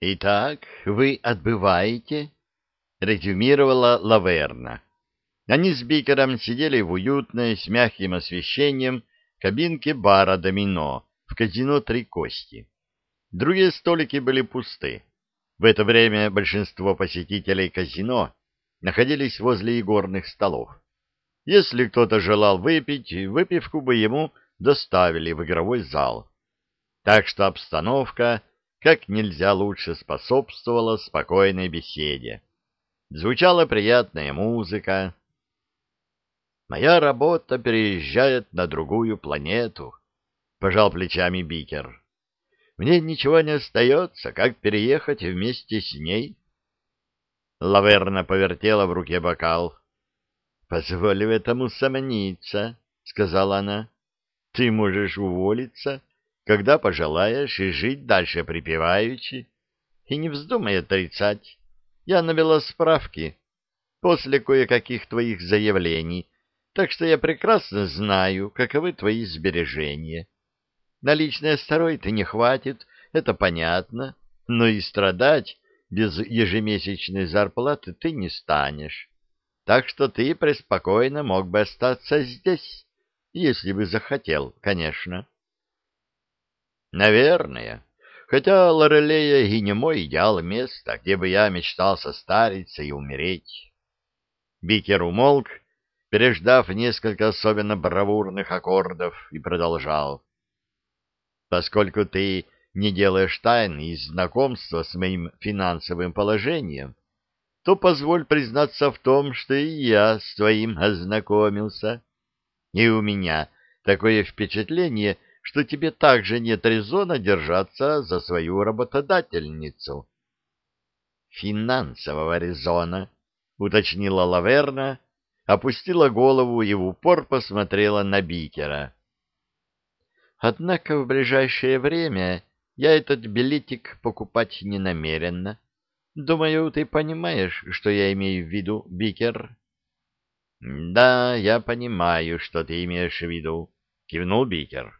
«Итак, вы отбываете?» — резюмировала Лаверна. Они с Бикером сидели в уютной, с мягким освещением, кабинке бара «Домино» в казино «Три кости». Другие столики были пусты. В это время большинство посетителей казино находились возле игорных столов. Если кто-то желал выпить, выпивку бы ему доставили в игровой зал. Так что обстановка как нельзя лучше способствовала спокойной беседе. Звучала приятная музыка. «Моя работа переезжает на другую планету», — пожал плечами Бикер. «Мне ничего не остается, как переехать вместе с ней». Лаверна повертела в руке бокал. «Позволь в этом усомниться», — сказала она. «Ты можешь уволиться, когда пожелаешь, и жить дальше припеваючи. И не вздумай отрицать. Я навела справки после кое-каких твоих заявлений, так что я прекрасно знаю, каковы твои сбережения. Наличные старой ты не хватит, это понятно, но и страдать без ежемесячной зарплаты ты не станешь. Так что ты преспокойно мог бы остаться здесь, если бы захотел, конечно. Наверное. Хотя Лорелея и не мой идеал места, где бы я мечтал состариться и умереть. Бикер умолк, переждав несколько особенно бравурных аккордов, и продолжал. Поскольку ты не делаешь тайны из знакомства с моим финансовым положением, то позволь признаться в том, что и я с твоим ознакомился. И у меня такое впечатление, что тебе также нет резона держаться за свою работодательницу. Финансового резона, уточнила Лаверна, опустила голову и в упор посмотрела на Бикера. Однако в ближайшее время я этот билетик покупать не намерена. Думаю, ты понимаешь, что я имею в виду, Бикер? — Да, я понимаю, что ты имеешь в виду, — кивнул Бикер.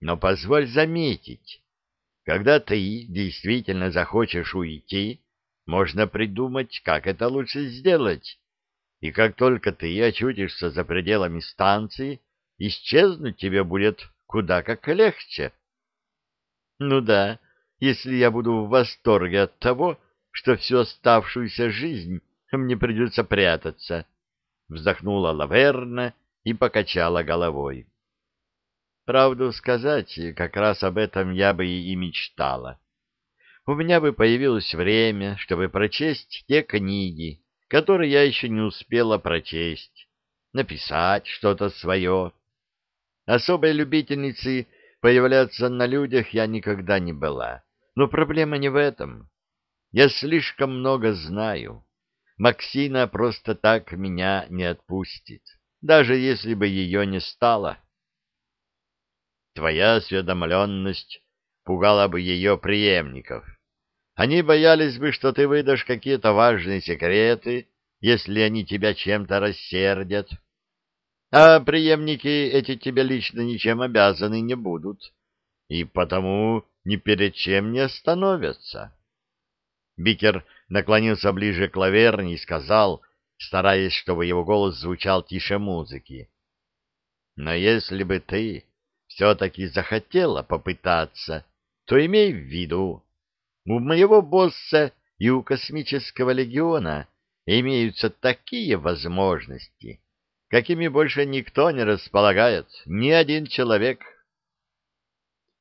Но позволь заметить, когда ты действительно захочешь уйти, можно придумать, как это лучше сделать. И как только ты очутишься за пределами станции, исчезнуть тебе будет куда как легче. Ну да, если я буду в восторге от того, что всю оставшуюся жизнь мне придется прятаться, — вздохнула Лаверна и покачала головой. Правду сказать, как раз об этом я бы и мечтала. У меня бы появилось время, чтобы прочесть те книги, которые я еще не успела прочесть, написать что-то свое. Особой любительницей появляться на людях я никогда не была. Но проблема не в этом. Я слишком много знаю. Максина просто так меня не отпустит, даже если бы ее не стало. Твоя осведомленность пугала бы ее преемников. Они боялись бы, что ты выдашь какие-то важные секреты, если они тебя чем-то рассердят. А преемники эти тебе лично ничем обязаны не будут, и потому ни перед чем не остановятся. Бикер наклонился ближе к лаверне и сказал, стараясь, чтобы его голос звучал тише музыки. «Но если бы ты все-таки захотела попытаться, то имей в виду, у моего босса и у космического легиона имеются такие возможности, какими больше никто не располагает, ни один человек.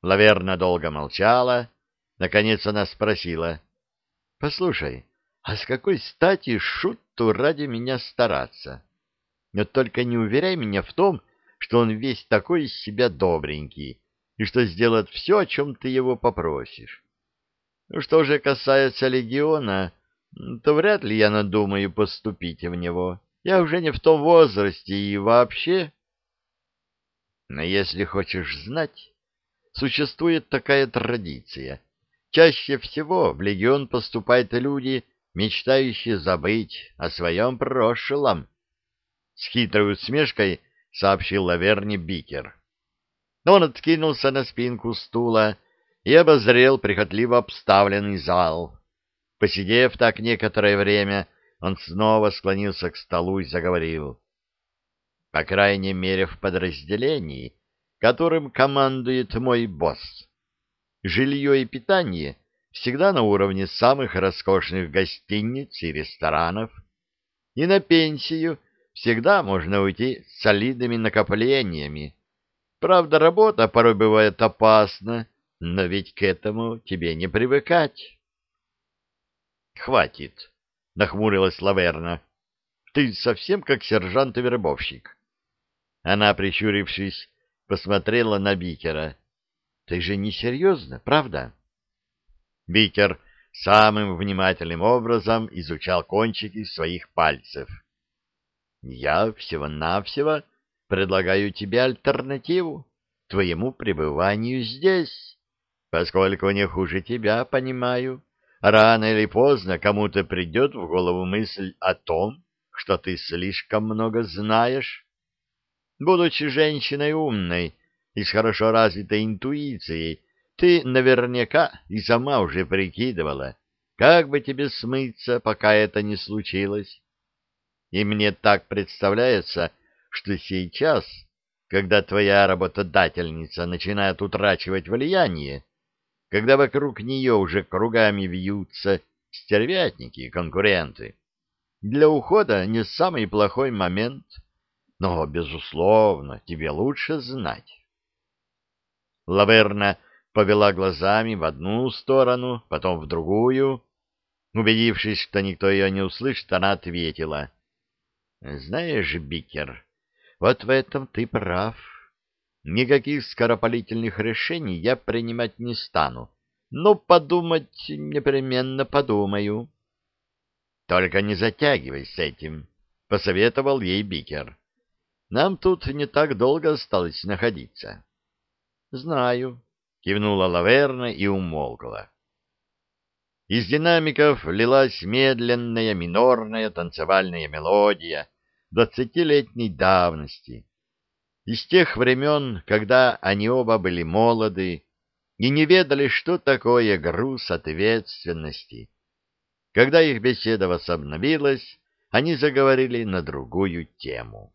Лаверна долго молчала, наконец она спросила, — Послушай, а с какой стати шуту ради меня стараться? Но только не уверяй меня в том, что он весь такой из себя добренький и что сделает все, о чем ты его попросишь. Ну, что же касается легиона, то вряд ли я надумаю поступить в него. Я уже не в том возрасте и вообще... Но если хочешь знать, существует такая традиция. Чаще всего в легион поступают люди, мечтающие забыть о своем прошлом. С хитрой усмешкой — сообщил Лаверни Бикер. Он откинулся на спинку стула и обозрел прихотливо обставленный зал. Посидев так некоторое время, он снова склонился к столу и заговорил. По крайней мере, в подразделении, которым командует мой босс. Жилье и питание всегда на уровне самых роскошных гостиниц и ресторанов, и на пенсию всегда можно уйти с солидными накоплениями. Правда, работа порой бывает опасна, но ведь к этому тебе не привыкать. — Хватит, — нахмурилась Лаверна. — Ты совсем как сержант-вербовщик. Она, прищурившись, посмотрела на Бикера. — Ты же не серьезно, правда? Бикер самым внимательным образом изучал кончики своих пальцев. — Я всего-навсего предлагаю тебе альтернативу твоему пребыванию здесь, поскольку не хуже тебя понимаю. Рано или поздно кому-то придет в голову мысль о том, что ты слишком много знаешь. Будучи женщиной умной и с хорошо развитой интуицией, ты наверняка и сама уже прикидывала, как бы тебе смыться, пока это не случилось. И мне так представляется, что сейчас, когда твоя работодательница начинает утрачивать влияние, когда вокруг нее уже кругами вьются стервятники и конкуренты, для ухода не самый плохой момент, но, безусловно, тебе лучше знать. Лаверна повела глазами в одну сторону, потом в другую. Убедившись, что никто ее не услышит, она ответила. — Знаешь, Бикер, вот в этом ты прав. Никаких скоропалительных решений я принимать не стану, но подумать непременно подумаю. — Только не затягивай с этим, — посоветовал ей Бикер. — Нам тут не так долго осталось находиться. — Знаю, кивнула Лаверна и умолкла. Из динамиков лилась медленная минорная танцевальная мелодия двадцатилетней давности, из тех времен, когда они оба были молоды и не ведали, что такое груз ответственности. Когда их беседа возобновилась, они заговорили на другую тему.